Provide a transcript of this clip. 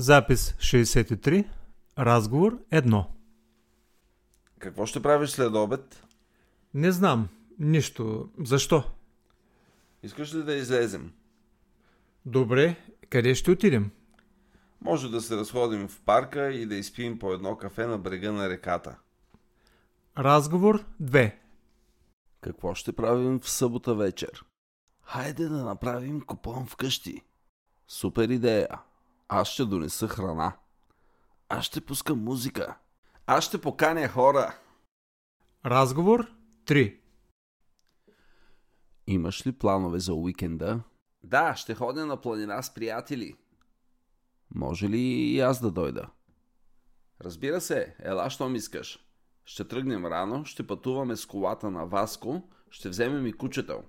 Запис 63. Разговор 1. Какво ще правиш след обед? Не знам. Нищо. Защо? Искаш ли да излезем? Добре. Къде ще отидем? Може да се разходим в парка и да изпием по едно кафе на брега на реката. Разговор 2. Какво ще правим в събота вечер? Хайде да направим купон вкъщи. Супер идея. Аз ще донеса храна. Аз ще пускам музика. Аз ще поканя хора. Разговор 3. Имаш ли планове за уикенда? Да, ще ходя на планина с приятели. Може ли и аз да дойда? Разбира се, ела, щом искаш. Ще тръгнем рано, ще пътуваме с колата на Васко, ще вземем и кучето.